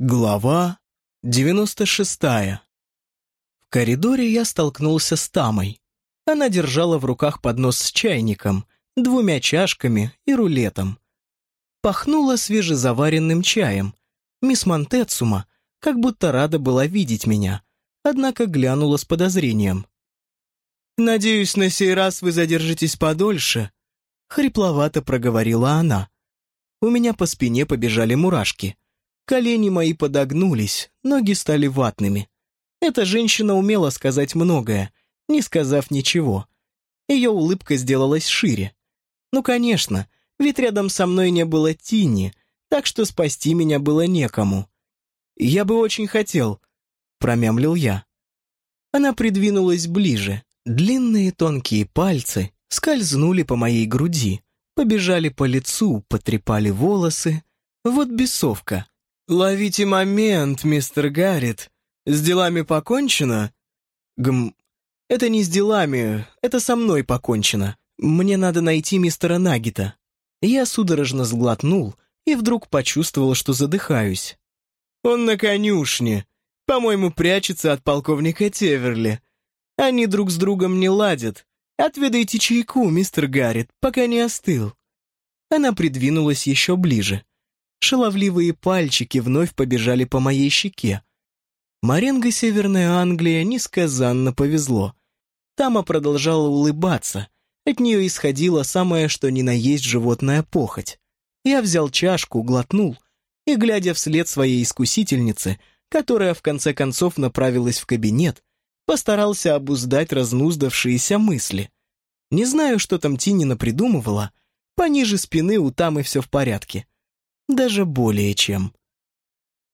Глава 96 В коридоре я столкнулся с Тамой. Она держала в руках поднос с чайником, двумя чашками и рулетом. Пахнуло свежезаваренным чаем. Мисс Монтецума как будто рада была видеть меня, однако глянула с подозрением. «Надеюсь, на сей раз вы задержитесь подольше», — хрипловато проговорила она. У меня по спине побежали мурашки. Колени мои подогнулись, ноги стали ватными. Эта женщина умела сказать многое, не сказав ничего. Ее улыбка сделалась шире. Ну, конечно, ведь рядом со мной не было Тини, так что спасти меня было некому. «Я бы очень хотел», — промямлил я. Она придвинулась ближе. Длинные тонкие пальцы скользнули по моей груди, побежали по лицу, потрепали волосы. Вот бесовка. «Ловите момент, мистер Гаррит. С делами покончено?» «Гм... Это не с делами, это со мной покончено. Мне надо найти мистера Нагита». Я судорожно сглотнул и вдруг почувствовал, что задыхаюсь. «Он на конюшне. По-моему, прячется от полковника Теверли. Они друг с другом не ладят. Отведайте чайку, мистер Гаррит, пока не остыл». Она придвинулась еще ближе. Шаловливые пальчики вновь побежали по моей щеке. Маренго Северная Англия несказанно повезло. Тама продолжала улыбаться. От нее исходила самое что ни на есть животная похоть. Я взял чашку, глотнул и, глядя вслед своей искусительнице, которая в конце концов направилась в кабинет, постарался обуздать разнуздавшиеся мысли. Не знаю, что там Тинина придумывала, пониже спины у Тамы все в порядке. Даже более чем.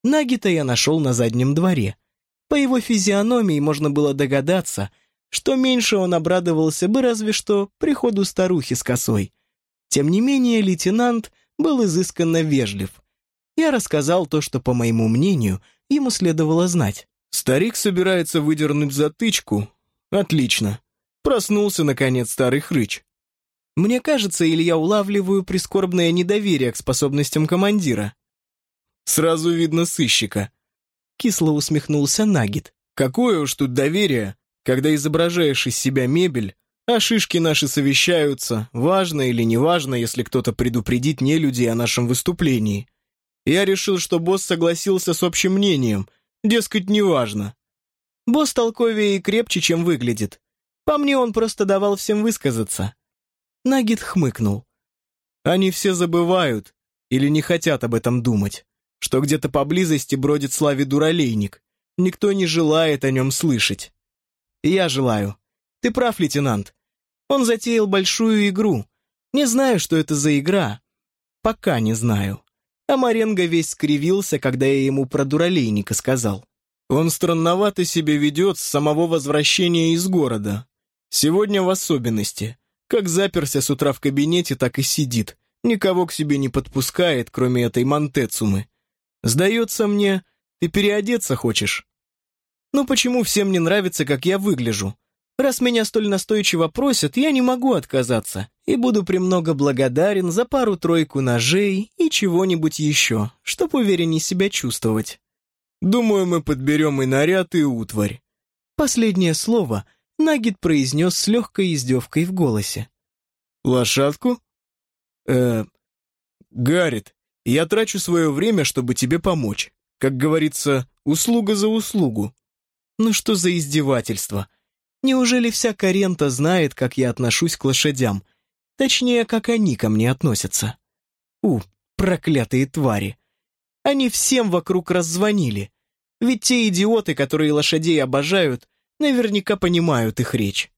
Нагита я нашел на заднем дворе. По его физиономии можно было догадаться, что меньше он обрадовался бы разве что приходу старухи с косой. Тем не менее, лейтенант был изысканно вежлив. Я рассказал то, что, по моему мнению, ему следовало знать. Старик собирается выдернуть затычку. Отлично. Проснулся, наконец, старый хрыч. Мне кажется, или я улавливаю прискорбное недоверие к способностям командира. Сразу видно сыщика. Кисло усмехнулся Нагид. Какое уж тут доверие, когда изображаешь из себя мебель, а шишки наши совещаются, важно или не важно, если кто-то предупредит не людей о нашем выступлении. Я решил, что босс согласился с общим мнением, дескать, неважно. Босс толковее и крепче, чем выглядит. По мне, он просто давал всем высказаться. Нагид хмыкнул. Они все забывают или не хотят об этом думать, что где-то поблизости бродит Славе Дуралейник. Никто не желает о нем слышать. Я желаю. Ты прав, лейтенант. Он затеял большую игру. Не знаю, что это за игра. Пока не знаю. А Маренго весь скривился, когда я ему про Дуралейника сказал. Он странновато себя ведет с самого возвращения из города. Сегодня в особенности. Как заперся с утра в кабинете, так и сидит. Никого к себе не подпускает, кроме этой Монтецумы. Сдается мне, ты переодеться хочешь? Ну почему всем не нравится, как я выгляжу? Раз меня столь настойчиво просят, я не могу отказаться и буду премного благодарен за пару-тройку ножей и чего-нибудь еще, чтоб увереннее себя чувствовать. Думаю, мы подберем и наряд, и утварь. Последнее слово Нагид произнес с легкой издевкой в голосе. «Лошадку?» «Э, Гаррит, я трачу свое время, чтобы тебе помочь. Как говорится, услуга за услугу». «Ну что за издевательство? Неужели вся Карента знает, как я отношусь к лошадям? Точнее, как они ко мне относятся? У, проклятые твари! Они всем вокруг раззвонили. Ведь те идиоты, которые лошадей обожают, наверняка понимают их речь.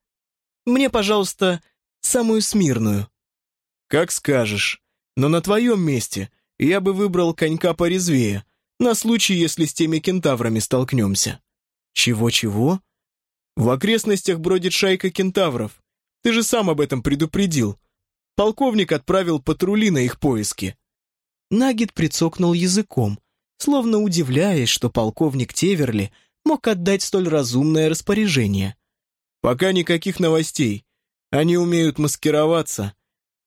Мне, пожалуйста, самую смирную». «Как скажешь. Но на твоем месте я бы выбрал конька порезвее, на случай, если с теми кентаврами столкнемся». «Чего-чего?» «В окрестностях бродит шайка кентавров. Ты же сам об этом предупредил. Полковник отправил патрули на их поиски». Нагид прицокнул языком, словно удивляясь, что полковник Теверли — мог отдать столь разумное распоряжение. Пока никаких новостей. Они умеют маскироваться.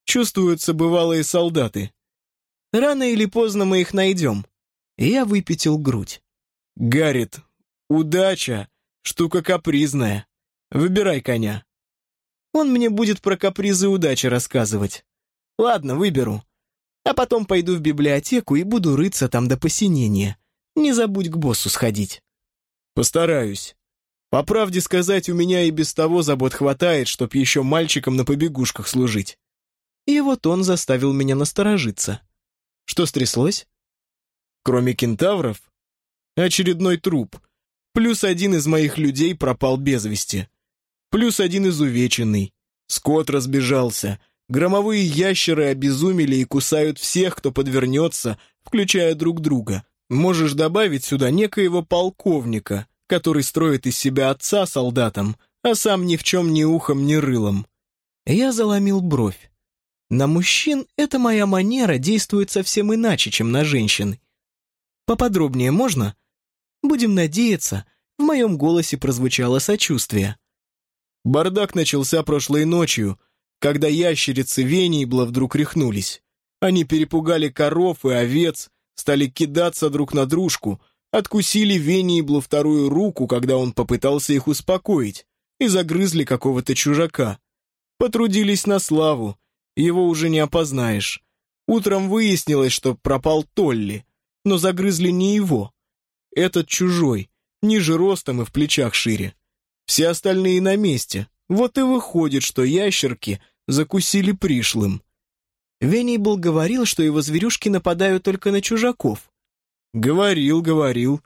Чувствуются бывалые солдаты. Рано или поздно мы их найдем. Я выпятил грудь. «Гаррит, удача — штука капризная. Выбирай коня». Он мне будет про капризы удачи рассказывать. Ладно, выберу. А потом пойду в библиотеку и буду рыться там до посинения. Не забудь к боссу сходить. Постараюсь. По правде сказать, у меня и без того забот хватает, чтоб еще мальчикам на побегушках служить. И вот он заставил меня насторожиться. Что стряслось? Кроме кентавров? Очередной труп. Плюс один из моих людей пропал без вести. Плюс один изувеченный. Скот разбежался. Громовые ящеры обезумели и кусают всех, кто подвернется, включая друг друга. Можешь добавить сюда некоего полковника, который строит из себя отца солдатом, а сам ни в чем ни ухом, ни рылом. Я заломил бровь. На мужчин эта моя манера действует совсем иначе, чем на женщин. Поподробнее можно? Будем надеяться, в моем голосе прозвучало сочувствие. Бардак начался прошлой ночью, когда ящерицы Венибла вдруг рехнулись. Они перепугали коров и овец, стали кидаться друг на дружку, откусили Вениблу вторую руку, когда он попытался их успокоить, и загрызли какого-то чужака. Потрудились на славу, его уже не опознаешь. Утром выяснилось, что пропал Толли, но загрызли не его. Этот чужой, ниже ростом и в плечах шире. Все остальные на месте. Вот и выходит, что ящерки закусили пришлым. Венейбл говорил, что его зверюшки нападают только на чужаков. Говорил, говорил.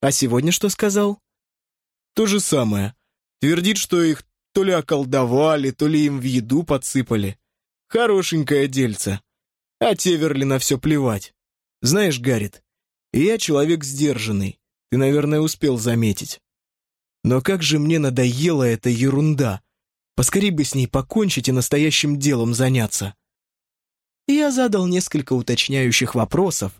А сегодня что сказал? То же самое. Твердит, что их то ли околдовали, то ли им в еду подсыпали. Хорошенькое дельце. А Теверли на все плевать. Знаешь, Гаррит, я человек сдержанный. Ты, наверное, успел заметить. Но как же мне надоела эта ерунда. Поскорей бы с ней покончить и настоящим делом заняться. Я задал несколько уточняющих вопросов,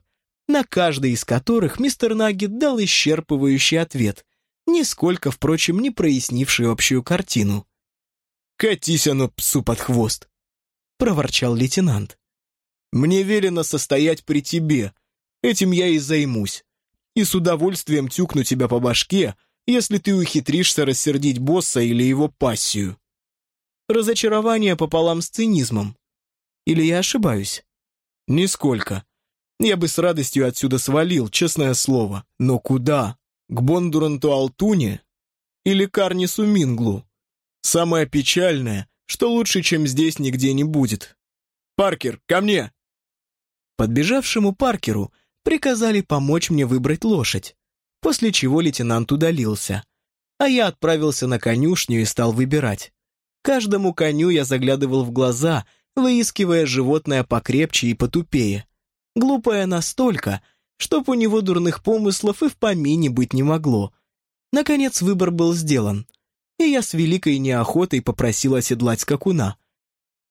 на каждый из которых мистер Наггет дал исчерпывающий ответ, нисколько, впрочем, не прояснивший общую картину. «Катись оно псу под хвост!» — проворчал лейтенант. «Мне велено состоять при тебе. Этим я и займусь. И с удовольствием тюкну тебя по башке, если ты ухитришься рассердить босса или его пассию». Разочарование пополам с цинизмом. Или я ошибаюсь? Нисколько. Я бы с радостью отсюда свалил, честное слово. Но куда? К Бондуранту Алтуне? Или Карнису Минглу? Самое печальное, что лучше, чем здесь, нигде не будет. «Паркер, ко мне!» Подбежавшему Паркеру приказали помочь мне выбрать лошадь, после чего лейтенант удалился, а я отправился на конюшню и стал выбирать. Каждому коню я заглядывал в глаза, выискивая животное покрепче и потупее. Глупое настолько, чтоб у него дурных помыслов и в помине быть не могло. Наконец выбор был сделан, и я с великой неохотой попросил оседлать скакуна.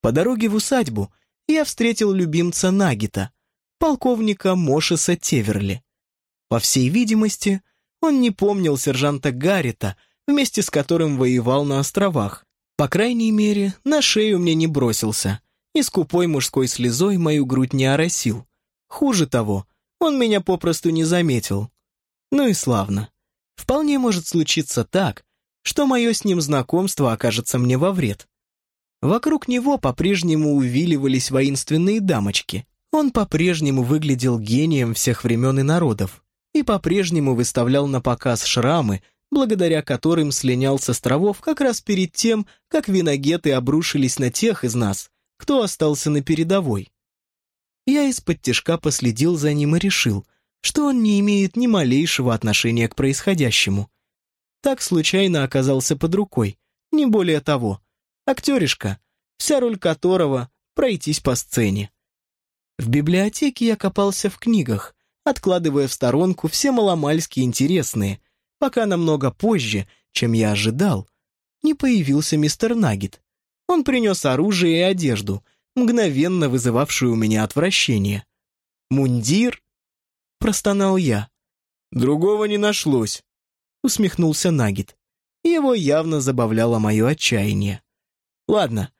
По дороге в усадьбу я встретил любимца Нагита, полковника Мошеса Теверли. По всей видимости, он не помнил сержанта Гаррита, вместе с которым воевал на островах. По крайней мере, на шею мне не бросился, и скупой мужской слезой мою грудь не оросил. Хуже того, он меня попросту не заметил. Ну и славно. Вполне может случиться так, что мое с ним знакомство окажется мне во вред. Вокруг него по-прежнему увиливались воинственные дамочки. Он по-прежнему выглядел гением всех времен и народов и по-прежнему выставлял на показ шрамы, благодаря которым слинял с островов как раз перед тем, как виногеты обрушились на тех из нас, кто остался на передовой. Я из-под тяжка последил за ним и решил, что он не имеет ни малейшего отношения к происходящему. Так случайно оказался под рукой, не более того. Актеришка, вся роль которого — пройтись по сцене. В библиотеке я копался в книгах, откладывая в сторонку все маломальски интересные, пока намного позже, чем я ожидал, не появился мистер Наггет. Он принес оружие и одежду, мгновенно вызывавшую у меня отвращение. «Мундир?» — простонал я. «Другого не нашлось», — усмехнулся Наггет. Его явно забавляло мое отчаяние. «Ладно,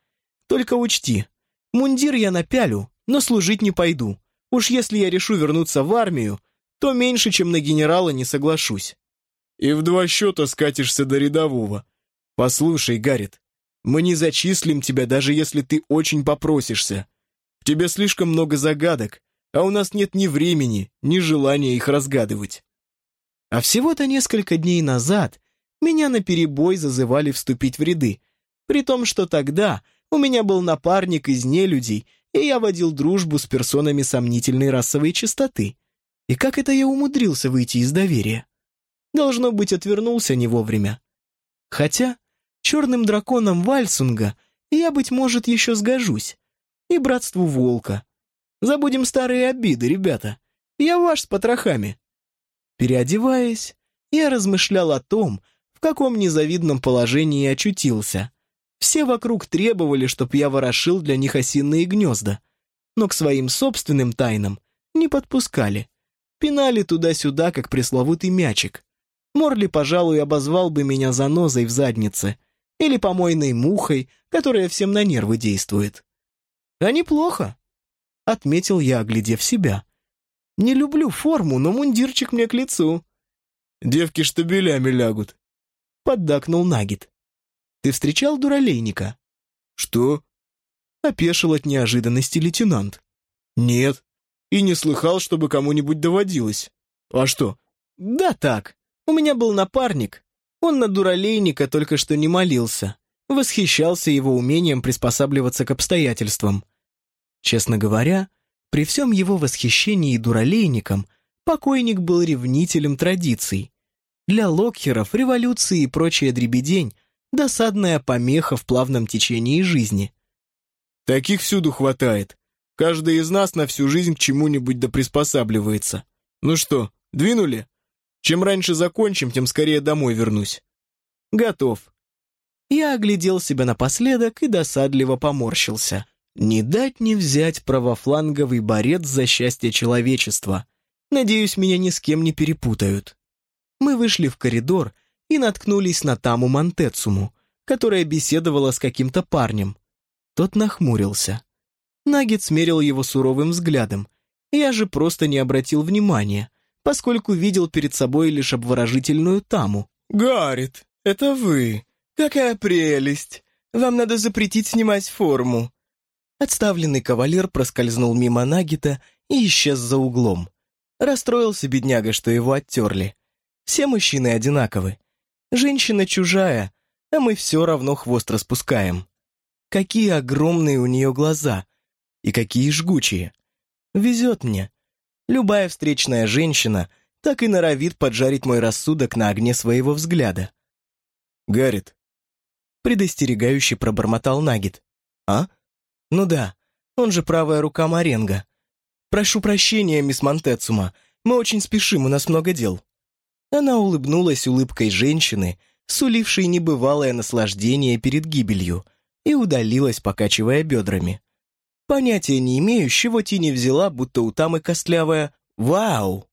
только учти, мундир я напялю, но служить не пойду. Уж если я решу вернуться в армию, то меньше, чем на генерала, не соглашусь. И в два счета скатишься до рядового. Послушай, Гаррит, мы не зачислим тебя, даже если ты очень попросишься. В тебе слишком много загадок, а у нас нет ни времени, ни желания их разгадывать. А всего-то несколько дней назад меня наперебой зазывали вступить в ряды, при том, что тогда у меня был напарник из нелюдей, и я водил дружбу с персонами сомнительной расовой чистоты. И как это я умудрился выйти из доверия? Должно быть, отвернулся не вовремя. Хотя черным драконом Вальсунга я, быть может, еще сгожусь. И братству Волка. Забудем старые обиды, ребята. Я ваш с потрохами. Переодеваясь, я размышлял о том, в каком незавидном положении очутился. Все вокруг требовали, чтоб я ворошил для них осиные гнезда, но к своим собственным тайнам не подпускали. Пинали туда-сюда, как пресловутый мячик. Морли, пожалуй, обозвал бы меня занозой в заднице или помойной мухой, которая всем на нервы действует. А неплохо, — отметил я, оглядев себя. Не люблю форму, но мундирчик мне к лицу. Девки штабелями лягут, — поддакнул Нагит. Ты встречал дуралейника? Что? Опешил от неожиданности лейтенант. Нет. И не слыхал, чтобы кому-нибудь доводилось. А что? Да так. У меня был напарник. Он на дуралейника только что не молился. Восхищался его умением приспосабливаться к обстоятельствам. Честно говоря, при всем его восхищении дуралейником, покойник был ревнителем традиций. Для локхеров революции и прочая дребедень досадная помеха в плавном течении жизни. Таких всюду хватает. Каждый из нас на всю жизнь к чему-нибудь да приспосабливается. Ну что, двинули? Чем раньше закончим, тем скорее домой вернусь. Готов. Я оглядел себя напоследок и досадливо поморщился. Не дать не взять правофланговый борец за счастье человечества. Надеюсь, меня ни с кем не перепутают. Мы вышли в коридор, и наткнулись на Таму Монтецуму, которая беседовала с каким-то парнем. Тот нахмурился. Нагет смерил его суровым взглядом. Я же просто не обратил внимания, поскольку видел перед собой лишь обворожительную Таму. «Гаррит, это вы! Какая прелесть! Вам надо запретить снимать форму!» Отставленный кавалер проскользнул мимо Нагита и исчез за углом. Расстроился бедняга, что его оттерли. Все мужчины одинаковы. Женщина чужая, а мы все равно хвост распускаем. Какие огромные у нее глаза и какие жгучие. Везет мне. Любая встречная женщина так и норовит поджарить мой рассудок на огне своего взгляда. «Гаррит», — предостерегающе пробормотал Нагит. «А? Ну да, он же правая рука Маренго. Прошу прощения, мисс Монтецума, мы очень спешим, у нас много дел». Она улыбнулась улыбкой женщины, сулившей небывалое наслаждение перед гибелью, и удалилась, покачивая бедрами. Понятия не имею, с чего Тини взяла, будто у Тамы костлявая «Вау!»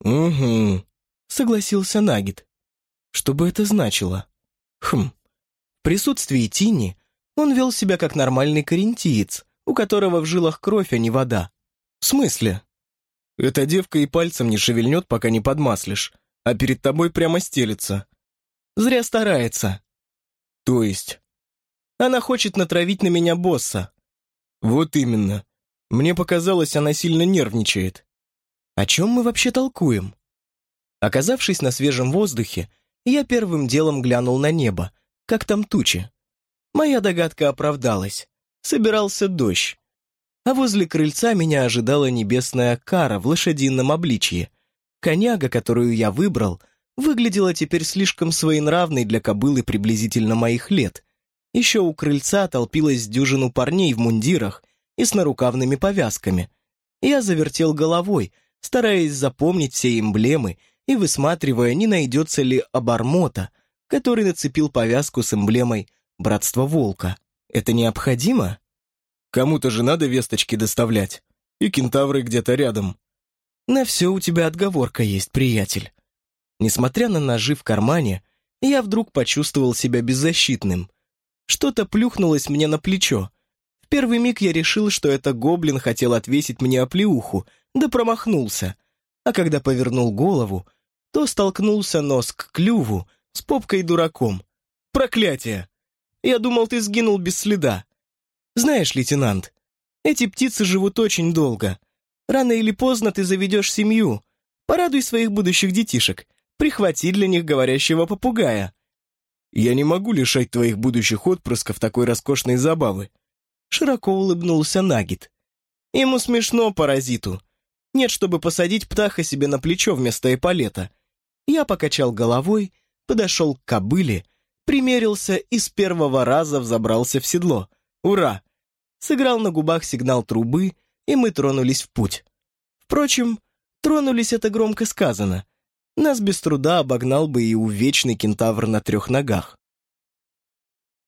«Угу», — согласился Нагит. Что бы это значило? Хм. В присутствии Тини он вел себя как нормальный карентиец, у которого в жилах кровь, а не вода. В смысле? Эта девка и пальцем не шевельнет, пока не подмаслишь, а перед тобой прямо стелется. Зря старается. То есть? Она хочет натравить на меня босса. Вот именно. Мне показалось, она сильно нервничает. О чем мы вообще толкуем? Оказавшись на свежем воздухе, я первым делом глянул на небо, как там тучи. Моя догадка оправдалась. Собирался дождь. А возле крыльца меня ожидала небесная кара в лошадином обличье, Коняга, которую я выбрал, выглядела теперь слишком своенравной для кобылы приблизительно моих лет. Еще у крыльца толпилась дюжину парней в мундирах и с нарукавными повязками. Я завертел головой, стараясь запомнить все эмблемы и высматривая, не найдется ли обормота, который нацепил повязку с эмблемой «Братство Волка». Это необходимо? Кому-то же надо весточки доставлять. И кентавры где-то рядом. На все у тебя отговорка есть, приятель. Несмотря на ножи в кармане, я вдруг почувствовал себя беззащитным. Что-то плюхнулось мне на плечо. В первый миг я решил, что это гоблин хотел отвесить мне оплеуху, да промахнулся. а когда повернул голову, то столкнулся нос к клюву с попкой дураком. Проклятие! Я думал, ты сгинул без следа. Знаешь, лейтенант, эти птицы живут очень долго. Рано или поздно ты заведешь семью. Порадуй своих будущих детишек. Прихвати для них говорящего попугая. Я не могу лишать твоих будущих отпрысков такой роскошной забавы. Широко улыбнулся Нагит. Ему смешно, паразиту. Нет, чтобы посадить птаха себе на плечо вместо эполета. Я покачал головой, подошел к кобыле, примерился и с первого раза взобрался в седло. Ура! Сыграл на губах сигнал трубы, и мы тронулись в путь. Впрочем, тронулись это громко сказано. Нас без труда обогнал бы и увечный кентавр на трех ногах.